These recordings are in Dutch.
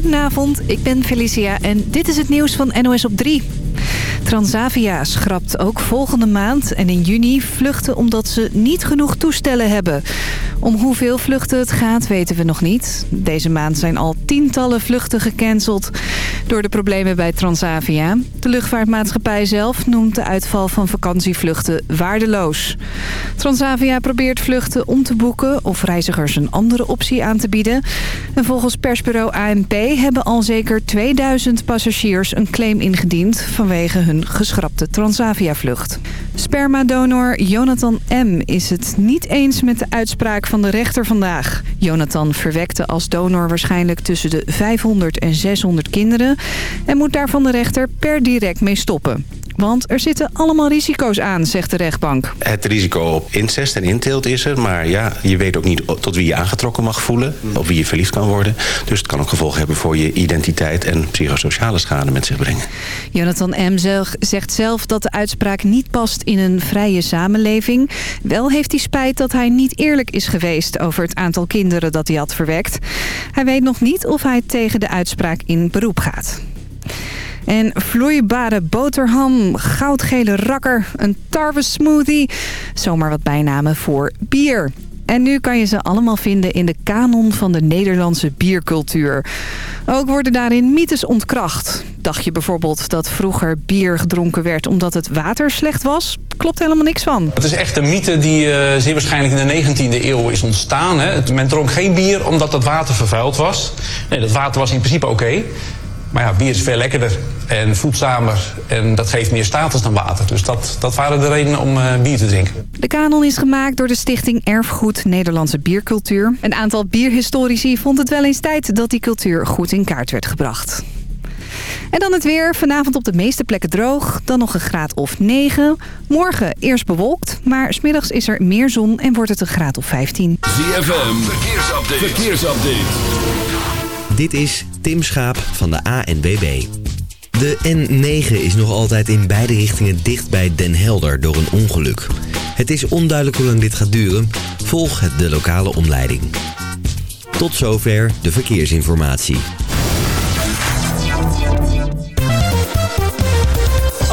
Goedenavond, ik ben Felicia en dit is het nieuws van NOS op 3. Transavia schrapt ook volgende maand en in juni vluchten omdat ze niet genoeg toestellen hebben. Om hoeveel vluchten het gaat weten we nog niet. Deze maand zijn al tientallen vluchten gecanceld door de problemen bij Transavia. De luchtvaartmaatschappij zelf noemt de uitval van vakantievluchten waardeloos. Transavia probeert vluchten om te boeken of reizigers een andere optie aan te bieden. En volgens persbureau ANP hebben al zeker 2000 passagiers een claim ingediend vanwege hun geschrapte Transavia-vlucht. Spermadonor Jonathan M. is het niet eens met de uitspraak van de rechter vandaag. Jonathan verwekte als donor waarschijnlijk tussen de 500 en 600 kinderen... en moet daar van de rechter per direct mee stoppen. Want er zitten allemaal risico's aan, zegt de rechtbank. Het risico op incest en inteelt is er. Maar ja, je weet ook niet tot wie je aangetrokken mag voelen. Op wie je verliefd kan worden. Dus het kan ook gevolgen hebben voor je identiteit en psychosociale schade met zich brengen. Jonathan M. zegt zelf dat de uitspraak niet past in een vrije samenleving. Wel heeft hij spijt dat hij niet eerlijk is geweest over het aantal kinderen dat hij had verwekt. Hij weet nog niet of hij tegen de uitspraak in beroep gaat. En vloeibare boterham, goudgele rakker, een tarwesmoothie. Zomaar wat bijnamen voor bier. En nu kan je ze allemaal vinden in de kanon van de Nederlandse biercultuur. Ook worden daarin mythes ontkracht. Dacht je bijvoorbeeld dat vroeger bier gedronken werd omdat het water slecht was? Klopt helemaal niks van. Het is echt een mythe die uh, zeer waarschijnlijk in de 19e eeuw is ontstaan. Hè. Men dronk geen bier omdat het water vervuild was. Nee, dat water was in principe oké. Maar ja, bier is veel lekkerder en voedzamer. En dat geeft meer status dan water. Dus dat, dat waren de redenen om uh, bier te drinken. De kanon is gemaakt door de stichting Erfgoed Nederlandse Biercultuur. Een aantal bierhistorici vond het wel eens tijd dat die cultuur goed in kaart werd gebracht. En dan het weer. Vanavond op de meeste plekken droog. Dan nog een graad of 9. Morgen eerst bewolkt. Maar smiddags is er meer zon en wordt het een graad of 15. ZFM. Verkeersupdate. Verkeersupdate. Dit is Tim Schaap van de ANWB. De N9 is nog altijd in beide richtingen dicht bij Den Helder door een ongeluk. Het is onduidelijk hoe lang dit gaat duren. Volg de lokale omleiding. Tot zover de verkeersinformatie.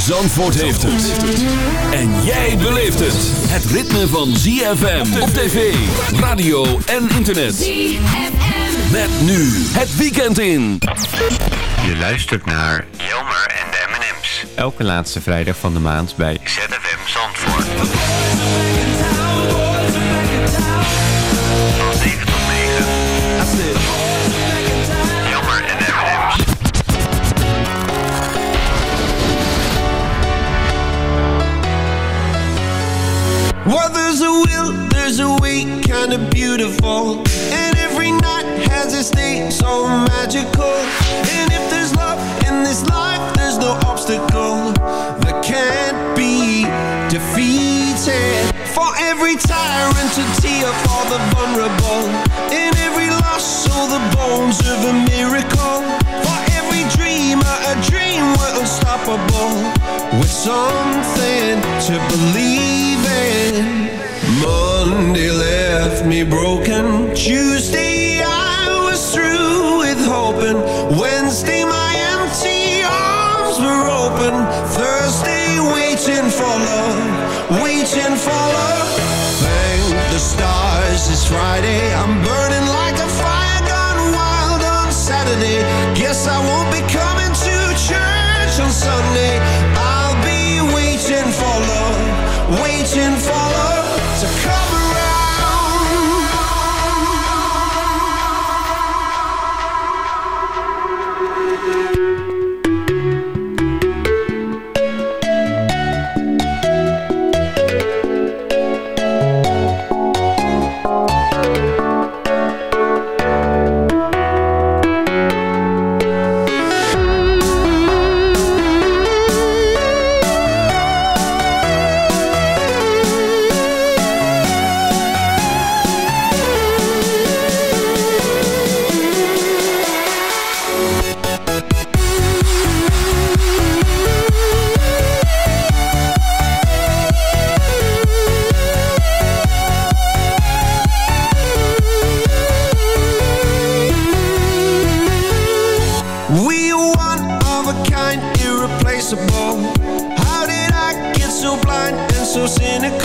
Zandvoort heeft het. En jij beleeft het. Het ritme van ZFM op tv, radio en internet. ZFM. Met nu het weekend in. Je luistert naar Jelmer en de M&M's. Elke laatste vrijdag van de maand bij ZFM Zandvoort. A week, kinda beautiful. And every night has a state so magical. And if there's love in this life, there's no obstacle that can't be defeated. For every tyrant, a tear for the vulnerable. In every loss, so the bones of a miracle. For every dreamer, a dream we're unstoppable. With something to believe. Monday left me broken. Tuesday I was through with hoping.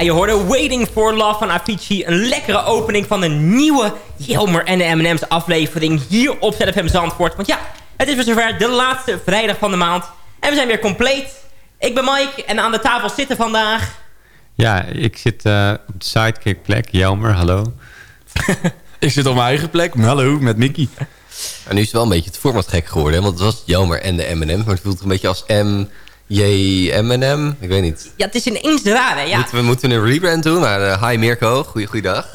Ja, je hoorde Waiting for Love van Avicii. Een lekkere opening van een nieuwe Jelmer en de M&M's aflevering hier op ZFM Zandvoort. Want ja, het is weer zover de laatste vrijdag van de maand. En we zijn weer compleet. Ik ben Mike en aan de tafel zitten vandaag... Ja, ik zit eh, op de sidekick plek. Jelmer, hallo. Ik zit op mijn eigen plek. Hallo, met Mickey. En nu is het wel een beetje het format gek geworden. hè, Want het was Jelmer en de M&M. Maar het voelt een beetje als M, J, M&M. Ik weet niet. Ja, het is ineens raar, hè? Ja. Moeten, we, moeten een rebrand doen? Maar eh, hi Mirko, goeie, goeiedag.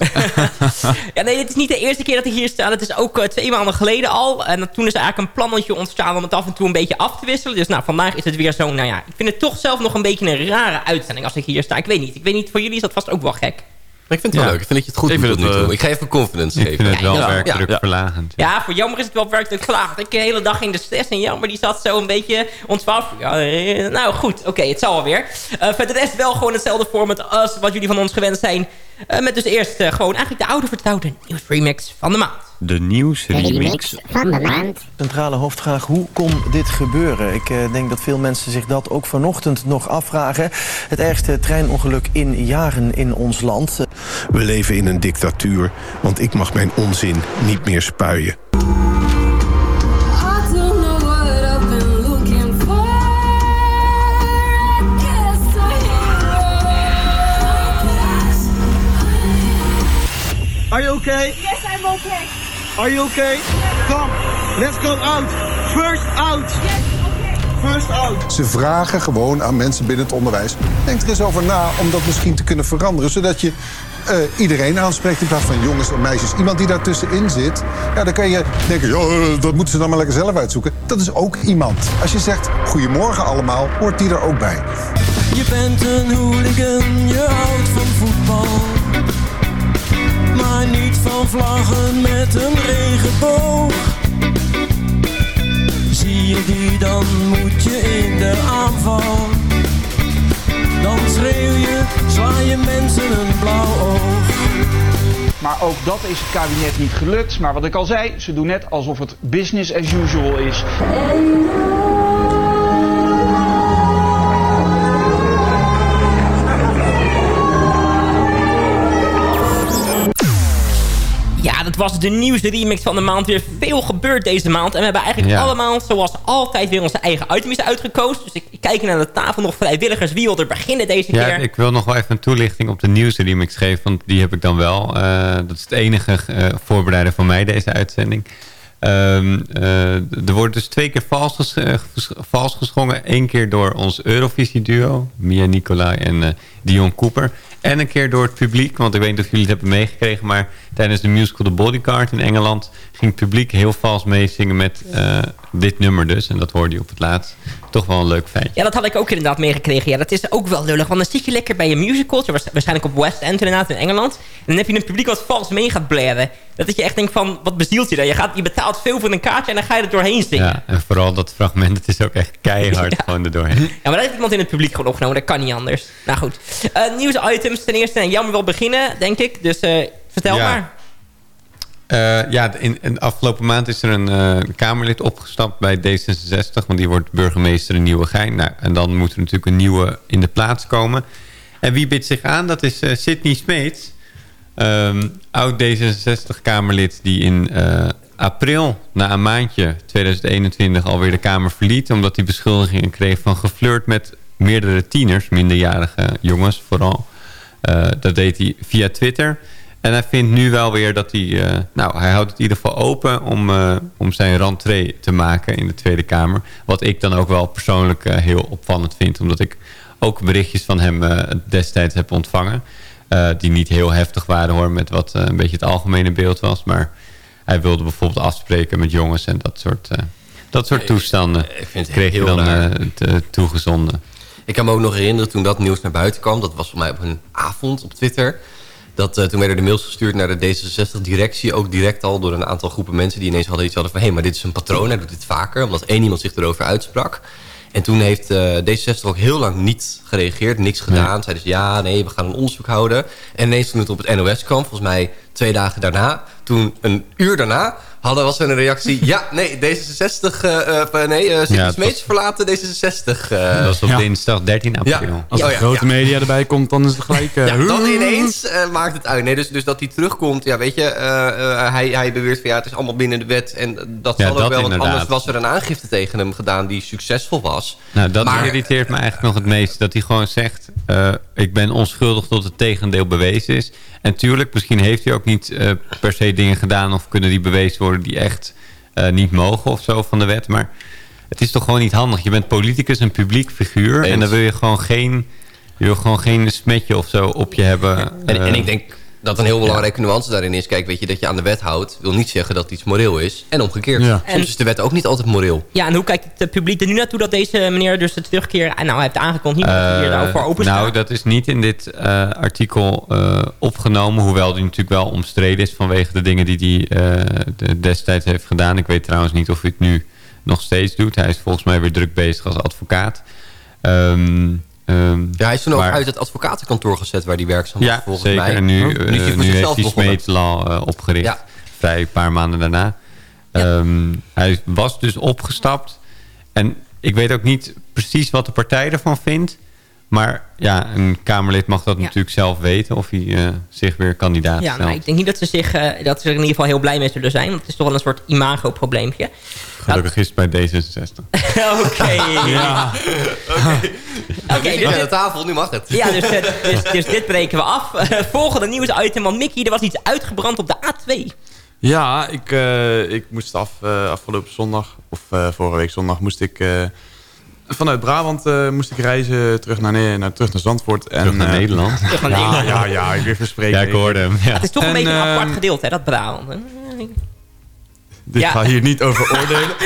ja, nee, het is niet de eerste keer dat ik hier sta. Het is ook eh, twee maanden geleden al. En toen is er eigenlijk een plannetje ontstaan om het af en toe een beetje af te wisselen. Dus nou, vandaag is het weer zo, nou ja, ik vind het toch zelf nog een beetje een rare uitzending als ik hier sta. Ik weet niet. Ik weet niet, voor jullie is dat vast ook wel gek. Maar ik vind het wel Ja. leuk. Ik vind dat je het goed Ik doet vind het, eh, Ik ga even confidence Ik geven. vind het wel ja. verlagend. Ja, voor Jammer is het wel werkelijk verlaagd. Ik de hele dag in de stress en Jammer die zat zo een beetje ontwaald. Ja, eh, nou goed, oké, het zal wel weer. Eh verder de rest wel gewoon hetzelfde format als wat jullie van ons gewend zijn. Eh, met dus eerst eh, gewoon eigenlijk de oude vertrouwde nieuwsremix van de maand. De nieuwsremix. Centrale hoofdvraag, hoe kon dit gebeuren? Ik eh, denk dat veel mensen zich dat ook vanochtend nog afvragen. Het ergste treinongeluk in jaren in ons land. We leven in een dictatuur, want ik mag mijn onzin niet meer spuien. Okay? Yes, I'm okay. Are you okay? Come, let's go out. First out. First out. Ze vragen gewoon aan mensen binnen het onderwijs... denk er eens over na om dat misschien te kunnen veranderen... zodat je eh, iedereen aanspreekt in plaats van jongens en meisjes. Iemand die daartussenin zit, ja, dan kan je denken... Ja, eh, dat moeten ze dan maar lekker zelf uitzoeken. Dat is ook iemand. Als je zegt, goedemorgen allemaal, hoort die er ook bij. Je bent een hooligan, je houdt van voetbal. Van vlaggen met een regenboog. Zie je die, dan moet je in de aanval. Dan schreeuw je, sla je mensen een blauw oog. Maar ook dat is het kabinet niet gelukt. Maar wat ik al zei, ze doen net alsof het business as usual is. Dat was de nieuwste remix van de maand. Weer veel gebeurd deze maand. En we hebben eigenlijk Ja. allemaal, zoals altijd, weer onze eigen items uitgekozen. Dus ik, ik kijk naar de tafel nog vrijwilligers. Wie wil er beginnen deze Ja, keer? ik wil nog wel even een toelichting op de nieuwsremix geven. Want die heb ik dan wel. Eh, dat is het enige eh, voorbereiden van mij, deze uitzending. Ehm, eh, er wordt dus twee keer vals, ges ges- vals geschongen. Eén keer door ons Eurovisie-duo. Mia Nicolai en Dion Cooper. En een keer door het publiek, want ik weet niet of jullie het hebben meegekregen... maar tijdens de musical The Bodyguard in Engeland... ging het publiek heel vals meezingen met eh, dit nummer dus. En dat hoorde je op het laatst. Toch wel een leuk feitje. Ja, dat had ik ook inderdaad meegekregen. Ja, dat is ook wel lullig. Want dan zit je lekker bij je waars- Waarschijnlijk op West End inderdaad in Engeland. En dan heb je een publiek wat vals mee gaat blaren. Dat je echt denkt van, wat bezielt je dan? Je, gaat, je betaalt veel voor een kaartje en dan ga je er doorheen zingen. Ja, en vooral dat fragment, het is ook echt keihard gewoon erdoorheen. Ja, maar dat heeft iemand in het publiek gewoon opgenomen. Dat kan niet anders. Nou goed. Eh nieuwsitems. Ten eerste, en jammer wel beginnen, denk ik. Dus eh, vertel Ja. maar. Eh, ja, in, in de afgelopen maand is er een eh, Kamerlid opgestapt bij D66. Want die wordt burgemeester in Nieuwegein. Nou, en dan moet er natuurlijk een nieuwe in de plaats komen. En wie biedt zich aan? Dat is eh Sidney Smeets. Ehm, oud D66-Kamerlid die in april, na een maandje 2021, alweer de Kamer verliet. Omdat hij beschuldigingen kreeg van geflirt met meerdere tieners, minderjarige jongens vooral. Dat deed hij via Twitter. En hij vindt nu wel weer dat hij... eh, nou, hij houdt het in ieder geval open om, eh, om zijn rentree te maken in de Tweede Kamer. Wat ik dan ook wel persoonlijk eh, heel opvallend vind. Omdat ik ook berichtjes van hem destijds heb ontvangen. die niet heel heftig waren hoor, met wat een beetje het algemene beeld was. Maar hij wilde bijvoorbeeld afspreken met jongens en dat soort, dat soort toestanden. ik vind het kreeg heel dan te- toegezonden. Ik kan me ook nog herinneren toen dat nieuws naar buiten kwam. Dat was voor mij op een avond op Twitter. Dat, eh, toen werden de mails gestuurd naar de D66-directie. Ook direct al door een aantal groepen mensen die ineens hadden iets hadden van... hé, maar dit is een patroon, hij doet dit vaker. Omdat één iemand zich erover uitsprak. En toen heeft eh, D66 ook heel lang niet gereageerd, niks gedaan. Zeiden ze, ja, nee, we gaan een onderzoek houden. En ineens toen het op het NOS kwam, volgens mij twee dagen daarna... toen een uur daarna hadden, was er een reactie... ja, nee, D66, eh, eh, nee, uh, Ja, verlaten D66. eh. dat was op dinsdag 13 april. Ja. Als Oh de ja, grote ja. media erbij komt, dan is het gelijk... eh, Ja, dan ineens eh, maakt het uit. Nee, dus, dus dat hij terugkomt, ja, weet je, eh, eh, hij, hij beweert van ja, het is allemaal binnen de wet. En dat Ja, zal ook wel, want inderdaad. anders was er een aangifte tegen hem gedaan die succesvol was. Nou, dat Maar- irriteert me eigenlijk nog het meest. Dat hij gewoon zegt, eh, ik ben onschuldig tot het tegendeel bewezen is. En tuurlijk, misschien heeft hij ook niet eh, per se dingen gedaan... of kunnen die bewezen worden die echt eh, niet mogen of zo van de wet. Maar het is toch gewoon niet handig. Je bent politicus, een publiek figuur... en dan wil je gewoon geen, je wil gewoon geen smetje of zo op je hebben. En, eh, en ik denk dat een heel belangrijke nuance daarin is... kijk, weet je, dat je aan de wet houdt... wil niet zeggen dat iets moreel is. En omgekeerd. Ja. En- Soms is de wet ook niet altijd moreel. Ja, en hoe kijkt het eh, publiek er nu naartoe dat deze meneer dus de terugkeer... Nou, hij heeft aangekondigd niet dat hij hier Eh, daarvoor open nou, dat is niet in dit eh, artikel eh, opgenomen. Hoewel die natuurlijk wel omstreden is vanwege de dingen die hij eh, de- destijds heeft gedaan. Ik weet trouwens niet of hij het nu nog steeds doet. Hij is volgens mij weer druk bezig als advocaat. Ehm, ehm, Ja, hij is toen ook maar- uit het advocatenkantoor gezet waar hij werkzaam was, Ja, volgens zeker. mij. En nu, Hm? eh, voor nu heeft hij eh, opgericht. Ja. Vrij een paar maanden daarna. Ehm, hij was dus opgestapt. En ik weet ook niet precies wat de partij ervan vindt. Maar ja, een Kamerlid mag dat Ja. natuurlijk zelf weten... of hij eh, zich weer kandidaat Ja, stelt. nou, ik denk niet dat ze, zich, eh, dat ze er in ieder geval heel blij mee zullen zijn. Want het is toch wel een soort imago-probleempje. Gelukkig is het bij D66. Oké. Ja. Oké, dus, aan de tafel, nu mag het. ja, dus, eh, dus, dus dit breken we af. Eh, volgende nieuwsitem, want Mickey, er was iets uitgebrand op de A2. Ja, ik, eh, ik moest af, eh, afgelopen zondag, of eh, vorige week zondag, moest ik eh, vanuit Brabant eh, moest ik reizen terug naar, naar, terug naar Zandvoort. En, Terug naar eh, Nederland. Terug naar Ja, Nederland. ja, ja, ik weer verspreken. Ja, ik hoorde hem. Ja. Het is toch een En, beetje een apart gedeelte, hè, dat Brabant. Dit Ja. ga hier niet over oordelen.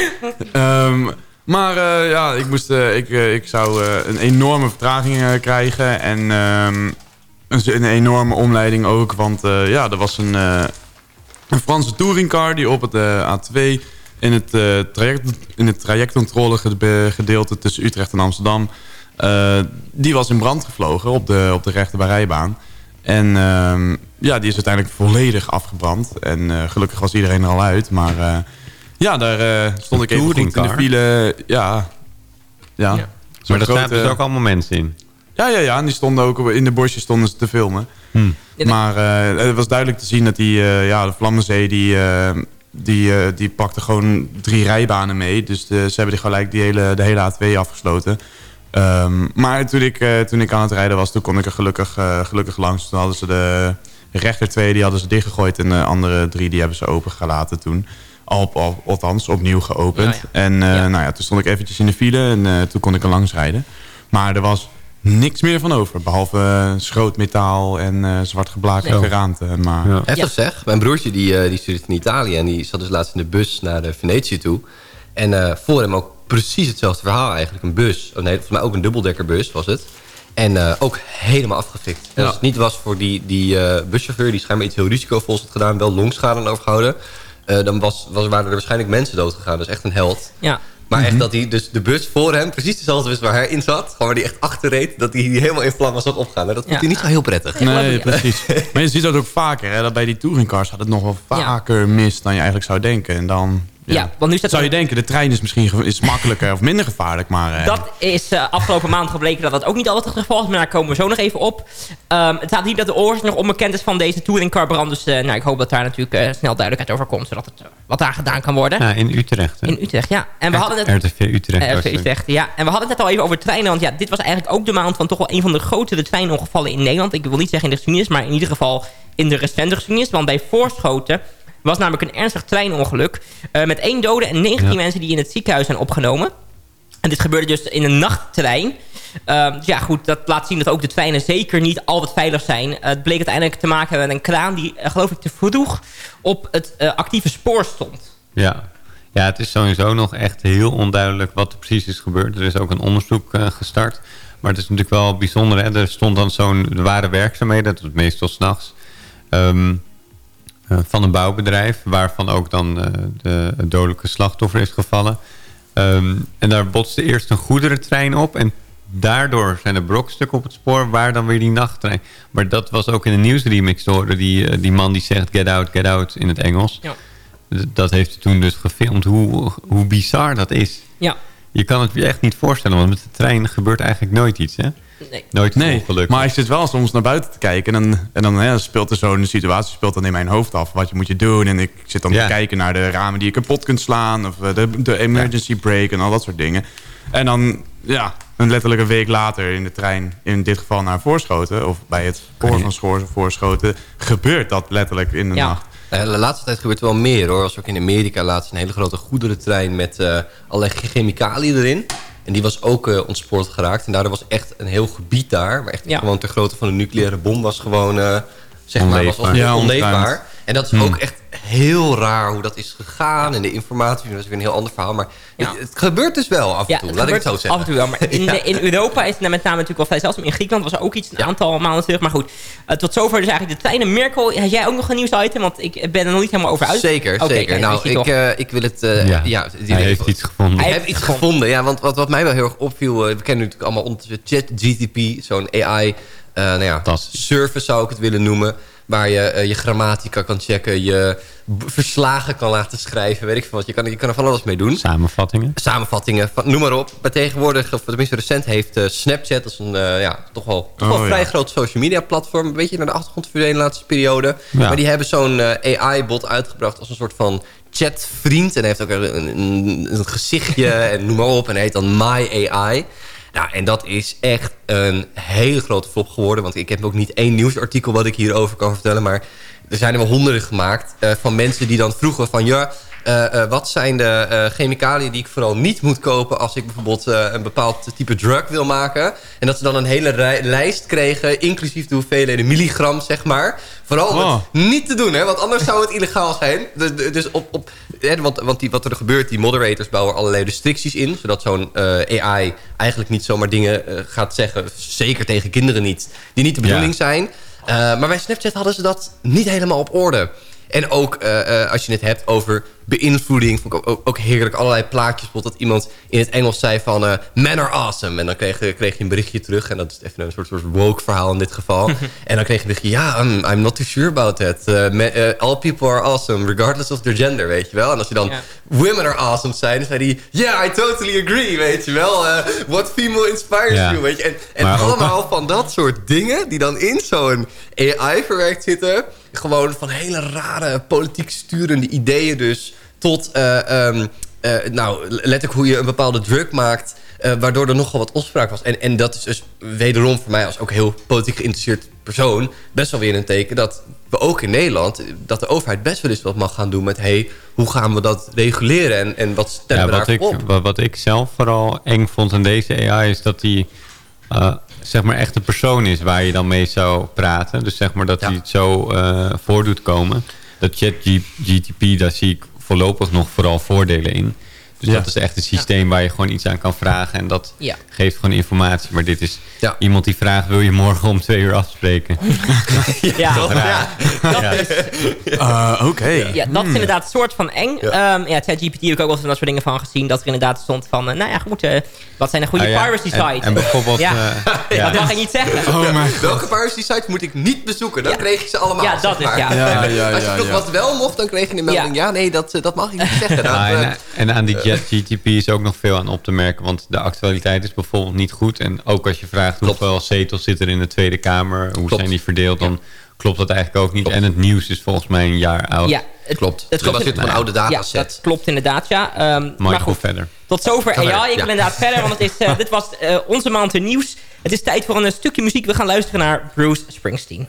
Ehm, maar eh, ja, ik, moest, eh, ik, eh, ik zou een enorme vertraging krijgen. En ehm, een, een enorme omleiding ook. Want ja, er was een, een Franse touringcar die op het eh, A2... In het, traject, in het trajectcontrole gede- gedeelte tussen Utrecht en Amsterdam... die was in brand gevlogen op de, op de rechterbijrijbaan. En ehm, ja, die is uiteindelijk volledig afgebrand. En eh, gelukkig was iedereen er al uit. Maar eh, ja, daar eh, stond ik even goed in de file. Ja, ja. Ja. Maar daar grote- zaten dus ook allemaal mensen in. Ja, ja, ja. En die stonden ook in de bosjes stonden ze te filmen. Hm. Maar eh, het was duidelijk te zien dat die, eh, ja, de Vlammenzee... die, eh, die, eh, die pakte gewoon drie rijbanen mee. Dus de, ze hebben die gelijk die hele, de hele A2 afgesloten. Ehm, maar toen ik, eh, toen ik aan het rijden was, toen kon ik er gelukkig, eh, gelukkig langs. Toen hadden ze de rechter twee, die hadden ze dichtgegooid. En de andere drie, die hebben ze opengelaten toen. Al, al, althans, opnieuw geopend. Ja, En eh, Ja. Nou ja, toen stond ik eventjes in de file en eh, toen kon ik er langs rijden. Maar er was niks meer van over. Behalve uh, schrootmetaal en uh, zwart geblakerde Nee. geraamte. Maar, Ja. Heftig zeg. Mijn broertje die, die studeert in Italië en die zat dus laatst in de bus naar de Venetië toe. En eh, voor hem ook precies hetzelfde verhaal eigenlijk. Een bus, oh nee, volgens mij ook een dubbeldekkerbus was het. En eh, ook helemaal afgefikt. En Ja. als het niet was voor die, die eh, buschauffeur die schijnbaar iets heel risicovols had gedaan, wel longschade aan overgehouden, eh, dan was, was, waren er waarschijnlijk mensen dood gegaan. Dat is echt een held. Ja. Maar echt dat hij dus de bus voor hem precies dezelfde was waar hij in zat. Gewoon waar hij echt achter reed. Dat hij helemaal in vlammen zat opgaan. Nou, Dat vond Ja. hij niet zo heel prettig. Nee, precies. Maar je ziet dat ook vaker. Hè, dat bij die touringcars gaat het nog wel vaker mis dan je eigenlijk zou denken. En dan Ja, want nu staat zou je denken, de trein is misschien is makkelijker of minder gevaarlijk. Maar eh, Dat is eh, afgelopen maand gebleken dat dat ook niet altijd het geval is. Maar daar komen we zo nog even op. Ehm, het staat hier dat de oorzaak nog onbekend is van deze touringcarbrand. Dus eh, nou, ik hoop dat daar natuurlijk snel duidelijkheid over komt. Zodat het, wat daar gedaan kan worden. Ja, in Utrecht. hè? In Utrecht, ja. En we hadden het... RTV Utrecht. Was RTV het. Utrecht, ja. En we hadden het net al even over treinen. Want ja, dit was eigenlijk ook de maand van toch wel een van de grotere treinongevallen in Nederland. Ik wil niet zeggen in de geschiedenis, maar in ieder geval in de recente geschiedenis. Want bij Voorschoten was namelijk een ernstig treinongeluk. eh, met één dode en 19 Ja. mensen die in het ziekenhuis zijn opgenomen. En dit gebeurde dus in een nachttrein. Dus ja, goed, dat laat zien dat ook de treinen zeker niet altijd veilig zijn. Eh, het bleek uiteindelijk te maken hebben met een kraan die, eh, geloof ik, te vroeg op het actieve spoor stond. Ja. ja, het is sowieso nog echt heel onduidelijk wat er precies is gebeurd. Er is ook een onderzoek gestart. Maar het is natuurlijk wel bijzonder. Hè? Er stond dan zo'n er waren werkzaamheden, dat was meestal s'nachts. ehm eh, van een bouwbedrijf, waarvan ook dan eh, de, het dodelijke slachtoffer is gevallen. Ehm, en daar botste eerst een goederentrein op. En daardoor zijn er brokstukken op het spoor, waar dan weer die nachttrein. Maar dat was ook in de nieuwsremix te horen. Die, eh, die man die zegt get out, get out in het Engels. Ja. Dat heeft hij toen dus gefilmd. Hoe, hoe bizar dat is. Ja. Je kan het je echt niet voorstellen. Want met de trein gebeurt eigenlijk nooit iets. Hè? Nee. Nooit Nee, ongeluk. maar ik zit wel soms naar buiten te kijken. En dan, en dan hè, speelt er zo'n situatie speelt dan in mijn hoofd af. Wat je moet je doen. En ik zit dan Ja. te kijken naar de ramen die je kapot kunt slaan. Of eh, de, de emergency brake en al dat soort dingen. En dan, ja, een letterlijk een week later in de trein. In dit geval naar Voorschoten. Of bij het spoor van Schoor, Voorschoten. Gebeurt dat letterlijk in de nacht. Eh, de laatste tijd gebeurt er wel meer hoor. Er was ook in Amerika laatst een hele grote goederentrein met eh allerlei chemicaliën erin. En die was ook eh, ontspoord geraakt. En daardoor was echt een heel gebied daar... waar echt gewoon ter grootte van een nucleaire bom was gewoon... eh, zeg maar, was Onleefbaar. Ja, onleefbaar. En dat is Hmm. ook echt heel raar hoe dat is gegaan. En de informatie, dat is weer een heel ander verhaal. Maar het, het gebeurt dus wel af en Ja, toe, laat ik het zo zeggen. Af en toe wel, maar in, Ja. de- in Europa is het met name natuurlijk wel vrij zelfs. In Griekenland was er ook iets een aantal maanden terug. Maar goed, eh, tot zover dus eigenlijk de treinen. Mirko, had jij ook nog een nieuwsitem? Want ik ben er nog niet helemaal over uit. Zeker, zeker. kijk, nou, ik, eh, ik wil het... eh, Ja. ja. Hij heeft iets gevonden. Hij heeft iets gevonden, ja. Want wat, wat mij wel heel erg opviel... eh, we kennen natuurlijk allemaal ondertussen ChatGTP, zo'n AI... eh nou ja, service zou ik het willen noemen. Waar je eh, je grammatica kan checken, je verslagen kan laten schrijven, weet ik veel wat. Je kan, je kan er van alles mee doen. Samenvattingen. Samenvattingen, van, noem maar op. Maar tegenwoordig, of tenminste recent, heeft eh, Snapchat... dat is een eh, ja, toch wel, toch wel Oh, vrij ja. groot social media platform... een beetje naar de achtergrond verdwenen de laatste periode. Ja. Maar die hebben zo'n eh, AI-bot uitgebracht als een soort van chatvriend. En hij heeft ook een, een, een gezichtje en noem maar op. En hij heet dan My AI. Nou, en dat is echt een hele grote flop geworden. Want ik heb ook niet één nieuwsartikel wat ik hierover kan vertellen. Maar er zijn er wel honderden gemaakt eh, van mensen die dan vroegen van... ja, eh, eh, wat zijn de eh, chemicaliën die ik vooral niet moet kopen... als ik bijvoorbeeld een bepaald type drug wil maken? En dat ze dan een hele lijst kregen... inclusief de hoeveelheden milligram, zeg maar. Vooral om Oh. het niet te doen, hè? want anders zou het illegaal zijn. Dus, dus op, op, hè, want want die, wat er gebeurt, die moderators bouwen allerlei restricties in... zodat zo'n AI eigenlijk niet zomaar dingen gaat zeggen... zeker tegen kinderen niet, die niet de bedoeling zijn... Maar bij Snapchat hadden ze dat niet helemaal op orde. En ook uh, uh, als je het hebt over beïnvloeding... vond ik ook, ook heerlijk allerlei plaatjes. Bijvoorbeeld dat iemand in het Engels zei van... Uh, men are awesome. En dan kreeg, kreeg je een berichtje terug. En dat is even een soort, soort woke verhaal in dit geval. en dan kreeg je een berichtje... Ja, I'm, I'm not too sure about that. all people are awesome, regardless of their gender, weet je wel. En als je dan women are awesome zei... dan zei hij... Yeah, I totally agree, weet je wel. what female inspires you, weet je. En, en Maar ook- allemaal van dat soort dingen... die dan in zo'n AI verwerkt zitten... gewoon van hele rare politiek sturende ideeën dus... tot, eh, nou, letterlijk hoe je een bepaalde drug maakt... eh, waardoor er nogal wat opspraak was. En, en dat is dus wederom voor mij als ook heel politiek geïnteresseerd persoon... best wel weer een teken dat we ook in Nederland... dat de overheid best wel eens wat mag gaan doen met... hey, hoe gaan we dat reguleren en, en wat stellen Ja, we daarvoor op? wat, wat ik zelf vooral eng vond aan deze AI is dat die... zeg maar echt een persoon is waar je dan mee zou praten. Dus zeg maar dat hij het zo uh, voor doet komen. Dat ChatGTP, daar zie ik voorlopig nog vooral voordelen in. Dus dat is echt een systeem waar je gewoon iets aan kan vragen. En dat geeft gewoon informatie. Maar dit is iemand die vraagt... wil je morgen om twee uur afspreken? ja, ja. Dat is... Uh, Oké. Ja, dat is hmm. inderdaad een soort van eng. Ja, um, ja ChatGPT heb ik ook wel eens dat soort dingen van gezien. Dat er inderdaad stond van... Uh, nou ja, goed, uh, wat zijn een goede ah, piracy sites? En, en bijvoorbeeld... ja. Dat mag ik niet zeggen. Oh Welke piracy sites moet ik niet bezoeken? Dan kreeg je ze allemaal. Ja, dat is ja. Als je toch wat wel mocht, dan kreeg je een melding... ja, nee, dat, dat mag ik niet zeggen. en, en aan die ChatGTP is ook nog veel aan op te merken. Want de actualiteit is bijvoorbeeld niet goed. En ook als je vraagt hoeveel zetels zitten er in de Tweede Kamer... hoe zijn die verdeeld, dan klopt dat eigenlijk ook niet. En het nieuws is volgens mij een jaar oud. Ja, het klopt. Het klopt. Dat een oude dataset. Ja, dat klopt inderdaad, ja. Um, maar goed, verder. Tot zover AI. Ik wil inderdaad verder, want het is, uh, dit was uh, onze maand in nieuws. Het is tijd voor een stukje muziek. We gaan luisteren naar Bruce Springsteen.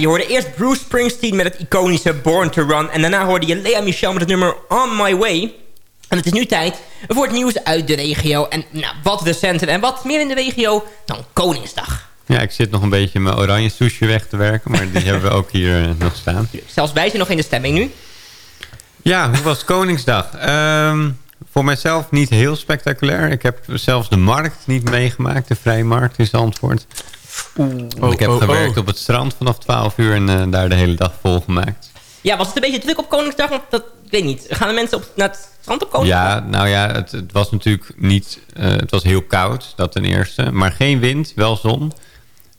Je hoorde eerst Bruce Springsteen met het iconische Born to Run. En daarna hoorde je Lea Michel met het nummer On My Way. En het is nu tijd voor het nieuws uit de regio. En nou, wat recenter en wat meer in de regio dan Koningsdag. Ja, ik zit nog een beetje mijn oranje sushi weg te werken. Maar die hebben we ook hier eh, nog staan. Zelfs wij zijn nog in de stemming nu. Ja, hoe was Koningsdag? Ehm, voor mijzelf niet heel spectaculair. Ik heb zelfs de markt niet meegemaakt. De vrije markt in Zandvoort. Want ik heb oh, oh. gewerkt op het strand vanaf 12 uur en eh, daar de hele dag vol gemaakt. Ja, was het een beetje druk op Koningsdag? Want dat, ik weet niet. Gaan de mensen op, naar het strand op Koningsdag? Ja, nou ja, het, het was natuurlijk niet... eh, het was heel koud, dat ten eerste. Maar geen wind, wel zon.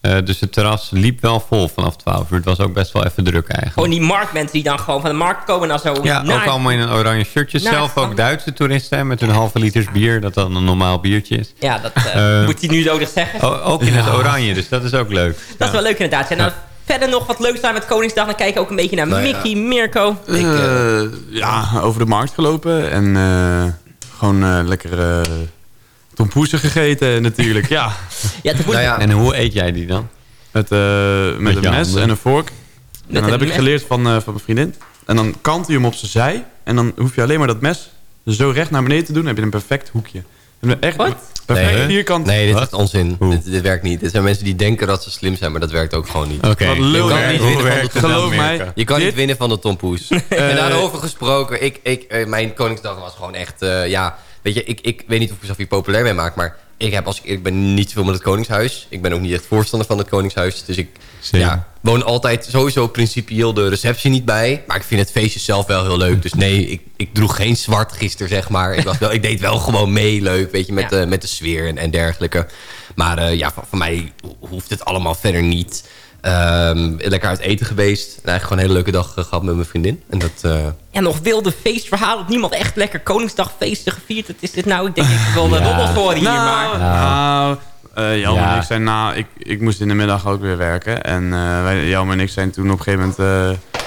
Eh, dus het terras liep wel vol vanaf 12 uur. Het was ook best wel even druk eigenlijk. Gewoon die marktmensen die dan gewoon van de markt komen en dan zo... Ja, naar- ook allemaal in een oranje shirtje. naar Zelf ook. Duitse toeristen met hun halve liters bier. Dat dan een normaal biertje is. Ja, dat eh, Eh, moet hij nu zo dus zeggen. O- ook in het oranje, dus dat is ook leuk. Dat is wel leuk inderdaad. En dan verder nog wat leuks aan met Koningsdag. Dan kijken we ook een beetje naar Nou ja. Mickey, Mirko. Eh, ja, over de markt gelopen en eh, gewoon lekker eh tompoesen gegeten natuurlijk, ja. Ja, Nou ja. En hoe eet jij die dan? Met, eh, met, Met een mes handen. en een vork. En een dat heb ik geleerd van, eh, van mijn vriendin. En dan kant je hem op zijn zij. En dan hoef je alleen maar dat mes zo recht naar beneden te doen. Dan heb je een perfect hoekje. Echt Nee, perfect vierkant. nee, dit is echt onzin. Dit, dit werkt niet. Dit zijn mensen die denken dat ze slim zijn, maar dat werkt ook gewoon niet. Oké. Je kan niet winnen van de Geloof mij? Je kan Dit- niet winnen van de tompoes. en daarover gesproken, ik, ik, eh, mijn Koningsdag was gewoon echt... eh, ja, weet je, ik, ik weet niet of ik mezelf hier populair mee maak... maar ik heb als ik eerlijk ben niet zoveel met het Koningshuis. Ik ben ook niet echt voorstander van het Koningshuis. Dus ik ja, woon altijd sowieso principieel de receptie niet bij. Maar ik vind het feestje zelf wel heel leuk. Dus nee, ik, ik droeg geen zwart gisteren, zeg maar. Ik, was wel, ik deed wel gewoon mee leuk, weet je, met, de, met de sfeer en, en dergelijke. Maar eh, ja, van, van mij hoeft het allemaal verder niet... Ehm, lekker uit eten geweest. En eigenlijk gewoon een hele leuke dag eh, gehad met mijn vriendin. En dat... eh, Ja, nog wilde feestverhalen. Niemand echt lekker Koningsdagfeesten gevierd. Is dit nou? Ik denk ik wel de Ja. horen hier, Nou, maar... Nou, eh, Jelmer Ja. en ik zijn na... Ik, ik moest in de middag ook weer werken. En eh wij, Jelmer en ik zijn toen op een gegeven moment... eh,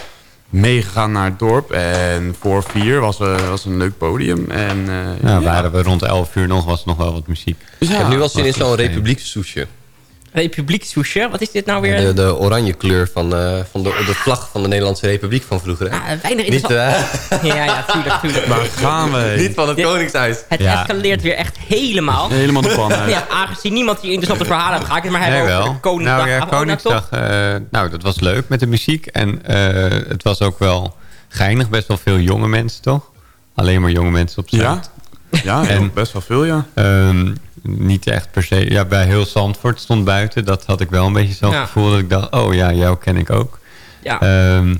meegegaan naar het dorp. En voor vier was, eh, was een leuk podium. En, eh, Nou, waren we rond 11 uur nog, was er nog wel wat muziek. ik heb nu wel zin in zo'n het republieksoesje. Republieksoesje? Wat is dit nou weer? De, de oranje kleur van, eh, van de, de vlag van de Nederlandse Republiek van vroeger. Hè? Ah, weinig Niet, eh, Ja, ja, tuurlijk, tuurlijk. Waar gaan we? Niet van het Dit- Koningshuis. Het escaleert weer echt helemaal. Helemaal de pan uit. Ja, aangezien niemand hier interessante verhalen heeft, ga ik het maar Nee, hebben over wel. de Koningsdag. Nou ja, Koningsdag, toch? eh, nou dat was leuk met de muziek. En eh, het was ook wel geinig, best wel veel jonge mensen toch? Alleen maar jonge mensen op straat. Ja, heel- best wel veel, ja. Ehm, niet echt per se. Ja, bij heel Zandvoort stond buiten. Dat had ik wel een beetje zo'n Ja. gevoel dat ik dacht... oh ja, jou ken ik ook. Ja. Ehm,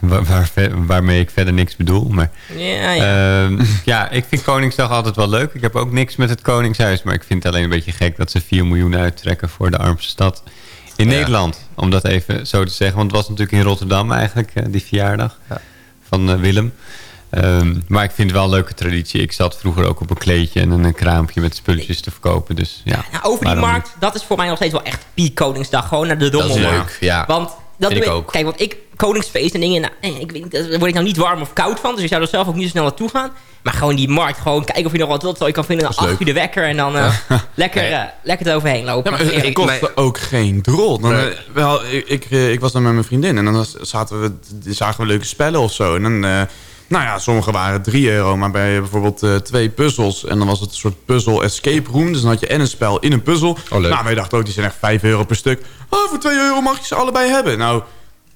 waar, waar, waarmee ik verder niks bedoel. Maar, Ja, ja. Ehm, ja, ik vind Koningsdag altijd wel leuk. Ik heb ook niks met het Koningshuis. Maar ik vind het alleen een beetje gek dat ze 4 miljoen uittrekken... voor de armste stad in Ja. Nederland. Om dat even zo te zeggen. Want het was natuurlijk in Rotterdam eigenlijk, eh, die verjaardag van eh, Willem. Ehm, maar ik vind het wel een leuke traditie. Ik zat vroeger ook op een kleedje en een kraampje met spulletjes te verkopen. Dus ja, Nou, over die waarom markt, dat is voor mij nog steeds wel echt piek Koningsdag. Gewoon naar de Dat is Dommelmarkt. leuk, ja. Want dat ik ik ook. Kijk, want ik, Koningsfeest en dingen, nou, eh, ik weet niet, daar word ik nou niet warm of koud van. Dus ik zou er zelf ook niet zo snel naartoe gaan. Maar gewoon die markt, gewoon kijken of je nog wat tot je kan vinden. Dan Dat acht je de wekker en dan eh, lekker, Nee. eh, lekker eroverheen lopen. Ja, maar het Ik- kostte ook geen drol. Dan, Nee. wel, ik, ik, ik was dan met mijn vriendin en dan zaten we, zagen we leuke spellen of zo. En dan, eh, nou ja, sommige waren 3 euro, maar bij bijvoorbeeld eh, twee puzzels. En dan was het een soort puzzel escape room. Dus dan had je en een spel in een puzzel. Oh. Nou, wij dachten ook, die zijn echt 5 euro per stuk. Oh, voor 2 euro mag je ze allebei hebben. Nou,